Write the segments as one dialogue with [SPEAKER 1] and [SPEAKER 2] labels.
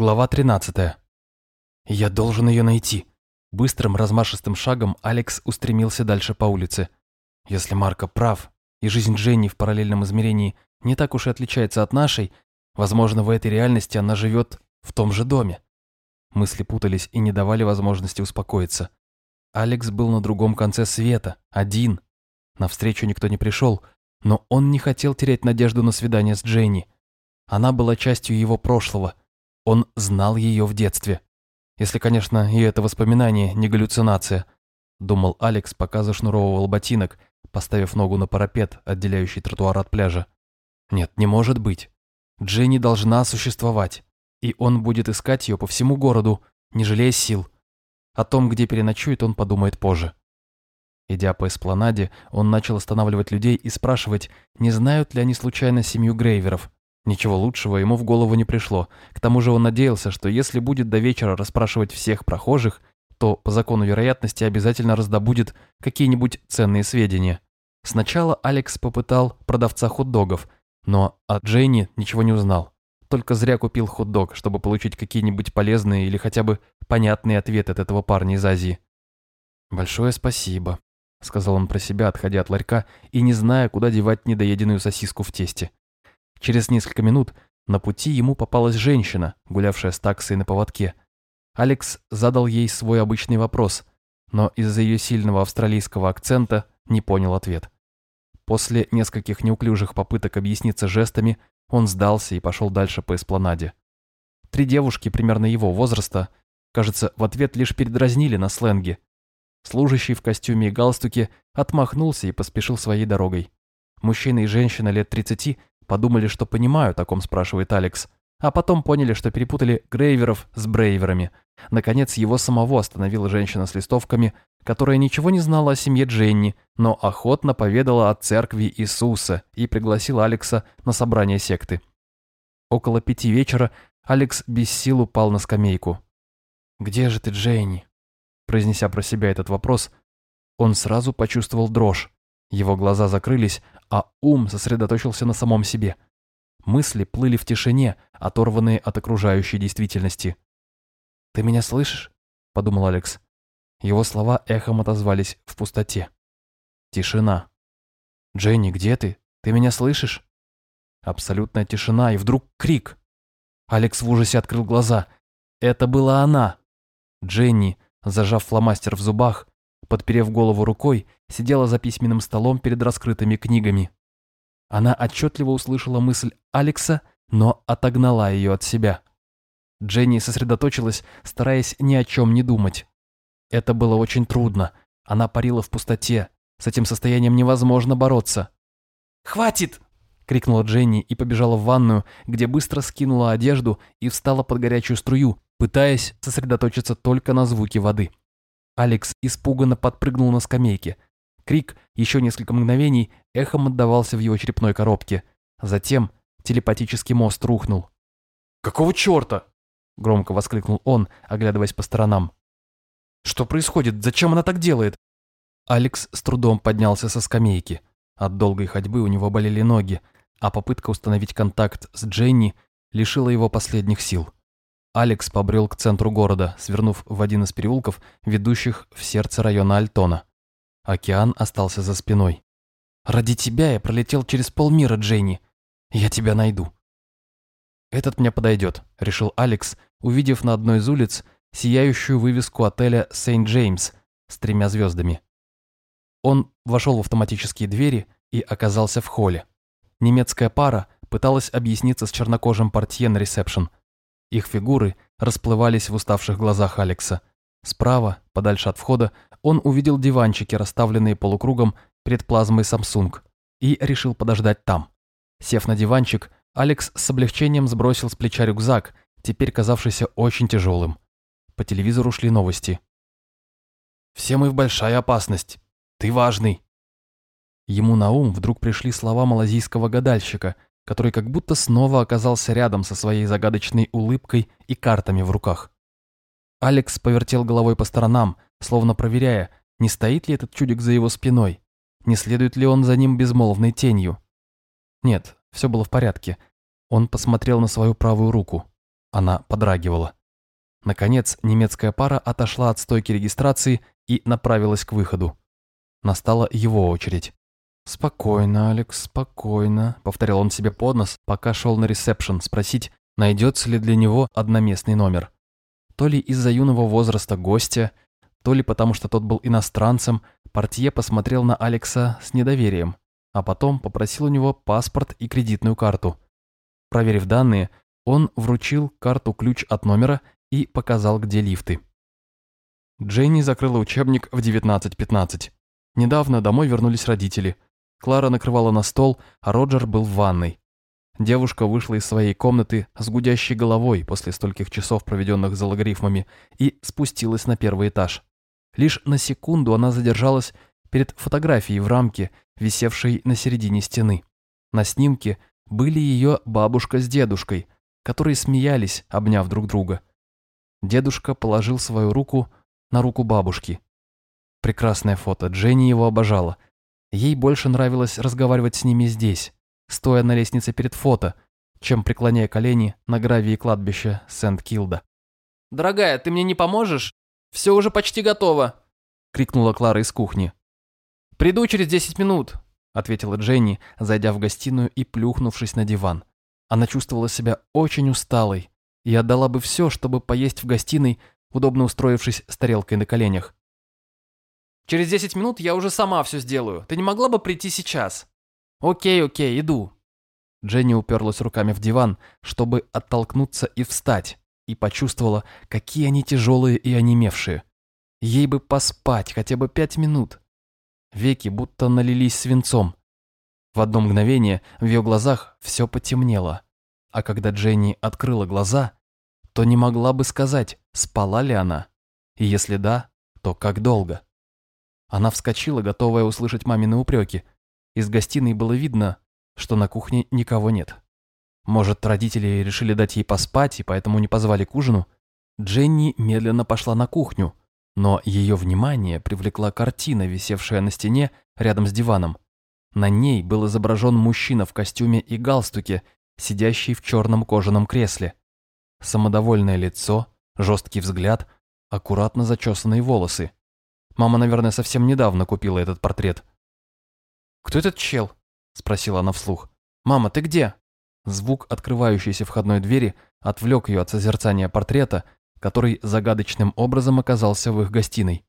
[SPEAKER 1] Глава 13. «Я должен ее найти». Быстрым размашистым шагом Алекс устремился дальше по улице. Если Марко прав, и жизнь Дженни в параллельном измерении не так уж и отличается от нашей, возможно, в этой реальности она живет в том же доме. Мысли путались и не давали возможности успокоиться. Алекс был на другом конце света, один. Навстречу никто не пришел, но он не хотел терять надежду на свидание с Дженни. Она была частью его прошлого. Он знал ее в детстве. Если, конечно, и это воспоминание не галлюцинация, думал Алекс, пока зашнуровывал ботинок, поставив ногу на парапет, отделяющий тротуар от пляжа. Нет, не может быть. Дженни должна существовать, и он будет искать ее по всему городу, не жалея сил. О том, где переночует, он подумает позже. Идя по эспланаде, он начал останавливать людей и спрашивать, не знают ли они случайно семью Грейверов. Ничего лучшего ему в голову не пришло. К тому же он надеялся, что если будет до вечера расспрашивать всех прохожих, то по закону вероятности обязательно раздобудет какие-нибудь ценные сведения. Сначала Алекс попытал продавца хот-догов, но от Дженни ничего не узнал. Только зря купил хот-дог, чтобы получить какие-нибудь полезные или хотя бы понятные ответы от этого парня из Азии. «Большое спасибо», — сказал он про себя, отходя от ларька и не зная, куда девать недоеденную сосиску в тесте. Через несколько минут на пути ему попалась женщина, гулявшая с таксой на поводке. Алекс задал ей свой обычный вопрос, но из-за ее сильного австралийского акцента не понял ответ. После нескольких неуклюжих попыток объясниться жестами, он сдался и пошел дальше по эспланаде. Три девушки примерно его возраста, кажется, в ответ лишь передразнили на сленге. Служащий в костюме и галстуке отмахнулся и поспешил своей дорогой. Мужчина и женщина лет тридцати Подумали, что понимают, о ком спрашивает Алекс, а потом поняли, что перепутали Грейверов с Брейверами. Наконец, его самого остановила женщина с листовками, которая ничего не знала о семье Дженни, но охотно поведала о церкви Иисуса и пригласила Алекса на собрание секты. Около пяти вечера Алекс без сил упал на скамейку. «Где же ты, Дженни?» Произнеся про себя этот вопрос, он сразу почувствовал дрожь. Его глаза закрылись, а ум сосредоточился на самом себе. Мысли плыли в тишине, оторванные от окружающей действительности. «Ты меня слышишь?» – подумал Алекс. Его слова эхом отозвались в пустоте. Тишина. «Дженни, где ты? Ты меня слышишь?» Абсолютная тишина, и вдруг крик. Алекс в ужасе открыл глаза. Это была она. Дженни, зажав фломастер в зубах, подперев голову рукой, сидела за письменным столом перед раскрытыми книгами. Она отчетливо услышала мысль Алекса, но отогнала ее от себя. Дженни сосредоточилась, стараясь ни о чем не думать. Это было очень трудно. Она парила в пустоте. С этим состоянием невозможно бороться. «Хватит!» — крикнула Дженни и побежала в ванную, где быстро скинула одежду и встала под горячую струю, пытаясь сосредоточиться только на звуке воды. Алекс испуганно подпрыгнул на скамейке. Крик, еще несколько мгновений, эхом отдавался в его черепной коробке. Затем телепатический мост рухнул. «Какого черта?» – громко воскликнул он, оглядываясь по сторонам. «Что происходит? Зачем она так делает?» Алекс с трудом поднялся со скамейки. От долгой ходьбы у него болели ноги, а попытка установить контакт с Дженни лишила его последних сил. Алекс побрел к центру города, свернув в один из переулков, ведущих в сердце района Альтона. Океан остался за спиной. «Ради тебя я пролетел через полмира, Дженни. Я тебя найду». «Этот мне подойдет», — решил Алекс, увидев на одной из улиц сияющую вывеску отеля «Сейнт-Джеймс» с тремя звездами. Он вошел в автоматические двери и оказался в холле. Немецкая пара пыталась объясниться с чернокожим портье на ресепшн — их фигуры расплывались в уставших глазах Алекса. Справа, подальше от входа, он увидел диванчики, расставленные полукругом перед плазмой Samsung, и решил подождать там. Сев на диванчик, Алекс с облегчением сбросил с плеча рюкзак, теперь казавшийся очень тяжелым. По телевизору шли новости. «Все мы в большая опасность. Ты важный». Ему на ум вдруг пришли слова малазийского гадальщика – который как будто снова оказался рядом со своей загадочной улыбкой и картами в руках. Алекс повертел головой по сторонам, словно проверяя, не стоит ли этот чудик за его спиной, не следует ли он за ним безмолвной тенью. Нет, все было в порядке. Он посмотрел на свою правую руку. Она подрагивала. Наконец, немецкая пара отошла от стойки регистрации и направилась к выходу. Настала его очередь. «Спокойно, Алекс, спокойно», — повторял он себе под нос, пока шел на ресепшн спросить, найдется ли для него одноместный номер. То ли из-за юного возраста гостя, то ли потому что тот был иностранцем, портье посмотрел на Алекса с недоверием, а потом попросил у него паспорт и кредитную карту. Проверив данные, он вручил карту-ключ от номера и показал, где лифты. Дженни закрыла учебник в 19.15. Недавно домой вернулись родители. Клара накрывала на стол, а Роджер был в ванной. Девушка вышла из своей комнаты с гудящей головой после стольких часов, проведенных за логарифмами, и спустилась на первый этаж. Лишь на секунду она задержалась перед фотографией в рамке, висевшей на середине стены. На снимке были ее бабушка с дедушкой, которые смеялись, обняв друг друга. Дедушка положил свою руку на руку бабушки. Прекрасное фото, Дженни его обожала. Ей больше нравилось разговаривать с ними здесь, стоя на лестнице перед фото, чем преклоняя колени на гравии кладбища Сент-Килда.
[SPEAKER 2] «Дорогая, ты мне не поможешь? Все уже почти готово!» — крикнула Клара из кухни.
[SPEAKER 1] «Приду через десять минут», — ответила Дженни, зайдя в гостиную и плюхнувшись на диван. Она чувствовала себя очень усталой и отдала бы все, чтобы поесть в гостиной, удобно устроившись с тарелкой на коленях.
[SPEAKER 2] «Через десять минут я уже сама все сделаю. Ты не могла бы прийти сейчас?» «Окей, окей, иду».
[SPEAKER 1] Дженни уперлась руками в диван, чтобы оттолкнуться и встать, и почувствовала, какие они тяжелые и онемевшие. Ей бы поспать хотя бы пять минут. Веки будто налились свинцом. В одно мгновение в ее глазах все потемнело. А когда Дженни открыла глаза, то не могла бы сказать, спала ли она. И если да, то как долго. Она вскочила, готовая услышать мамины упреки. Из гостиной было видно, что на кухне никого нет. Может, родители решили дать ей поспать и поэтому не позвали к ужину? Дженни медленно пошла на кухню, но ее внимание привлекла картина, висевшая на стене рядом с диваном. На ней был изображен мужчина в костюме и галстуке, сидящий в черном кожаном кресле. Самодовольное лицо, жесткий взгляд, аккуратно зачесанные волосы. Мама, наверное, совсем недавно купила этот портрет.
[SPEAKER 2] «Кто этот чел?» – спросила она вслух.
[SPEAKER 1] «Мама, ты где?» Звук открывающейся входной двери отвлек ее от созерцания портрета, который загадочным образом оказался в их гостиной.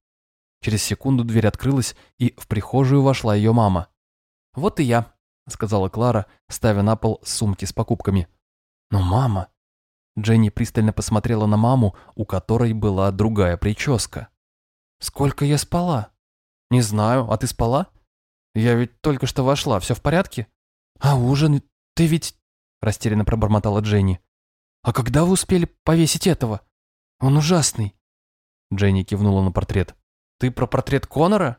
[SPEAKER 1] Через секунду дверь открылась, и в прихожую вошла ее мама.
[SPEAKER 2] «Вот и я», — сказала Клара, ставя на пол сумки с покупками.
[SPEAKER 1] «Но мама...» Дженни пристально посмотрела на маму, у которой была другая прическа.
[SPEAKER 2] «Сколько я спала?»
[SPEAKER 1] «Не знаю, а ты спала?» «Я ведь только что вошла, все в порядке?»
[SPEAKER 2] «А ужин? Ты ведь...» Растерянно пробормотала Дженни. «А когда вы успели повесить этого? Он ужасный».
[SPEAKER 1] Дженни кивнула на портрет.
[SPEAKER 2] «Ты про портрет Конора?»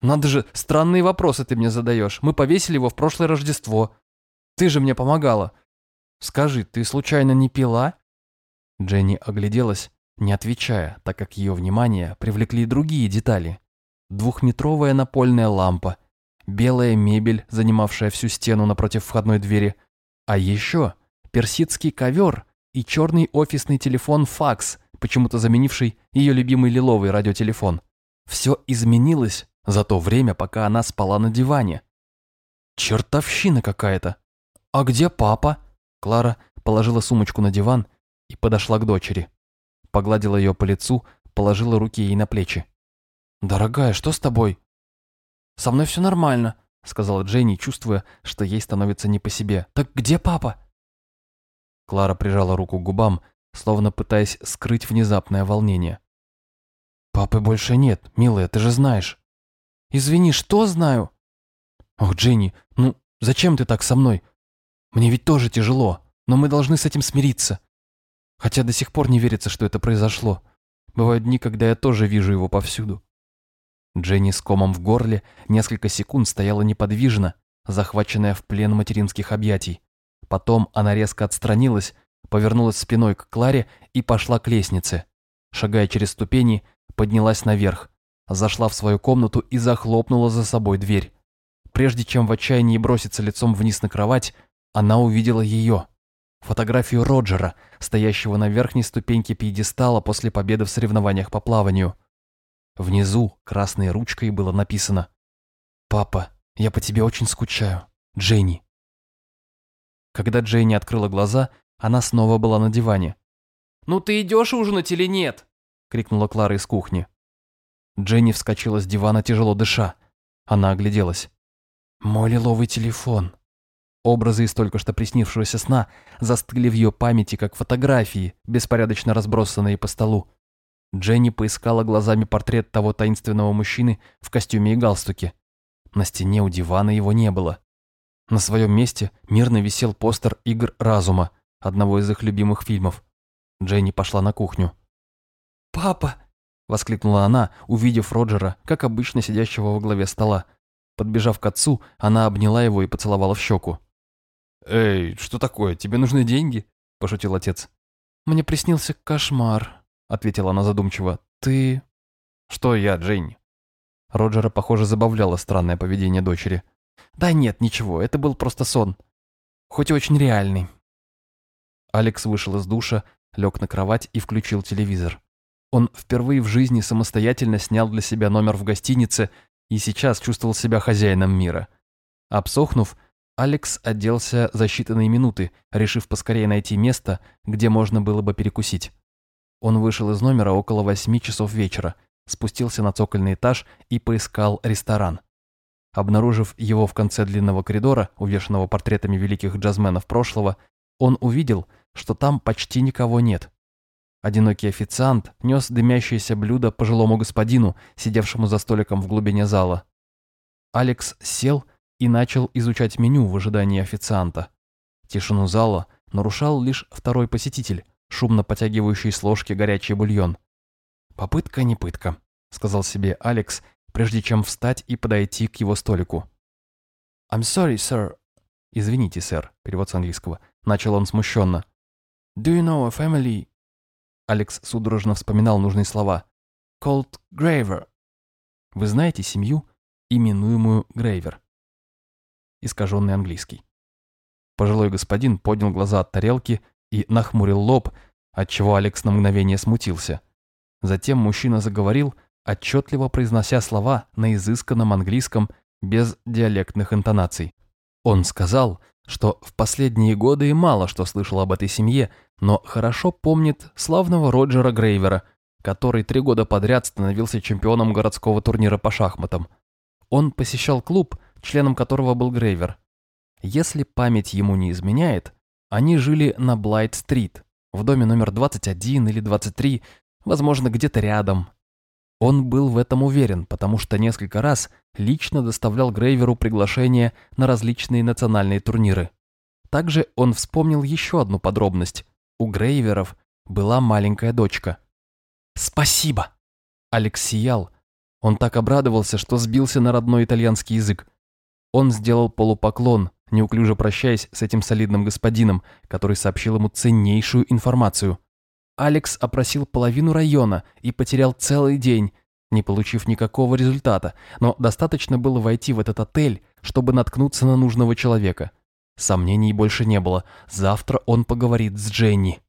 [SPEAKER 2] «Надо же, странные вопросы ты мне задаешь. Мы повесили его в прошлое Рождество. Ты же мне помогала. Скажи, ты случайно не пила?»
[SPEAKER 1] Дженни огляделась, не отвечая, так как ее внимание привлекли другие детали. Двухметровая напольная лампа, белая мебель, занимавшая всю стену напротив входной двери, а еще персидский ковер и черный офисный телефон факс, почему-то заменивший ее любимый лиловый радиотелефон. Все изменилось за то время, пока она спала на диване. Чертовщина какая-то. А где папа? Клара положила сумочку на диван и подошла к дочери. Погладила ее по лицу, положила руки ей на плечи. «Дорогая, что с тобой?»
[SPEAKER 2] «Со мной все нормально», —
[SPEAKER 1] сказала Дженни, чувствуя, что ей становится не по себе. «Так где папа?» Клара прижала руку к губам, словно пытаясь скрыть внезапное волнение. «Папы больше нет, милая, ты же знаешь».
[SPEAKER 2] «Извини, что знаю?»
[SPEAKER 1] «Ох, Дженни, ну зачем ты так со мной? Мне ведь тоже тяжело, но мы должны с этим смириться. Хотя до сих пор не верится, что это произошло. Бывают дни, когда я тоже вижу его повсюду. Дженни с комом в горле несколько секунд стояла неподвижно, захваченная в плен материнских объятий. Потом она резко отстранилась, повернулась спиной к Кларе и пошла к лестнице. Шагая через ступени, поднялась наверх, зашла в свою комнату и захлопнула за собой дверь. Прежде чем в отчаянии броситься лицом вниз на кровать, она увидела ее. Фотографию Роджера, стоящего на верхней ступеньке пьедестала после победы в соревнованиях по плаванию. Внизу красной ручкой было написано «Папа, я по тебе очень скучаю. Дженни». Когда Дженни открыла глаза, она снова была на диване.
[SPEAKER 2] «Ну ты идешь ужинать или нет?» — крикнула Клара из кухни.
[SPEAKER 1] Дженни вскочила с дивана, тяжело дыша. Она огляделась. «Мой лиловый телефон». Образы из только что приснившегося сна застыли в ее памяти, как фотографии, беспорядочно разбросанные по столу. Дженни поискала глазами портрет того таинственного мужчины в костюме и галстуке. На стене у дивана его не было. На своем месте мирно висел постер «Игр разума», одного из их любимых фильмов. Дженни пошла на кухню.
[SPEAKER 2] «Папа!»
[SPEAKER 1] – воскликнула она, увидев Роджера, как обычно сидящего во главе стола. Подбежав к отцу, она обняла его и поцеловала в щеку. «Эй, что такое? Тебе нужны деньги?» – пошутил отец.
[SPEAKER 2] «Мне приснился кошмар», ответила она задумчиво. «Ты...»
[SPEAKER 1] «Что я, Дженни?» Роджера, похоже, забавляло странное поведение дочери.
[SPEAKER 2] «Да нет, ничего, это был просто сон. Хоть и очень реальный».
[SPEAKER 1] Алекс вышел из душа, лег на кровать и включил телевизор. Он впервые в жизни самостоятельно снял для себя номер в гостинице и сейчас чувствовал себя хозяином мира. Обсохнув, Алекс оделся за считанные минуты, решив поскорее найти место, где можно было бы перекусить. Он вышел из номера около восьми часов вечера, спустился на цокольный этаж и поискал ресторан. Обнаружив его в конце длинного коридора, увешанного портретами великих джазменов прошлого, он увидел, что там почти никого нет. Одинокий официант нес дымящееся блюдо пожилому господину, сидевшему за столиком в глубине зала. Алекс сел и начал изучать меню в ожидании официанта. Тишину зала нарушал лишь второй посетитель, шумно потягивающий с ложки горячий бульон. «Попытка не пытка», — сказал себе Алекс, прежде чем встать и подойти к его столику.
[SPEAKER 2] «I'm sorry, sir».
[SPEAKER 1] «Извините, сэр», — перевод с английского. Начал он смущенно.
[SPEAKER 2] «Do you know a family?»
[SPEAKER 1] Алекс судорожно вспоминал нужные слова.
[SPEAKER 2] «Called Graver».
[SPEAKER 1] «Вы знаете семью, именуемую Грейвер?» Искаженный английский. Пожилой господин поднял глаза от тарелки и нахмурил лоб, отчего Алекс на мгновение смутился. Затем мужчина заговорил, отчетливо произнося слова на изысканном английском без диалектных интонаций. Он сказал, что в последние годы мало что слышал об этой семье, но хорошо помнит славного Роджера Грейвера, который три года подряд становился чемпионом городского турнира по шахматам. Он посещал клуб, членом которого был Грейвер. Если память ему не изменяет, они жили на Блайт-стрит, в доме номер 21 или 23, возможно, где-то рядом. Он был в этом уверен, потому что несколько раз лично доставлял Грейверу приглашения на различные национальные турниры. Также он вспомнил еще одну подробность. У Грейверов была маленькая дочка. «Спасибо!» Алекс сиял. Он так обрадовался, что сбился на родной итальянский язык. Он сделал полупоклон, неуклюже прощаясь с этим солидным господином, который сообщил ему ценнейшую информацию. Алекс опросил половину района и потерял целый день, не получив никакого результата, но достаточно было войти в этот отель, чтобы наткнуться на нужного человека. Сомнений больше не было, завтра он поговорит с Дженни.